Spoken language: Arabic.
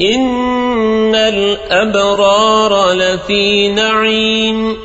إن الأبرار لفي نعيم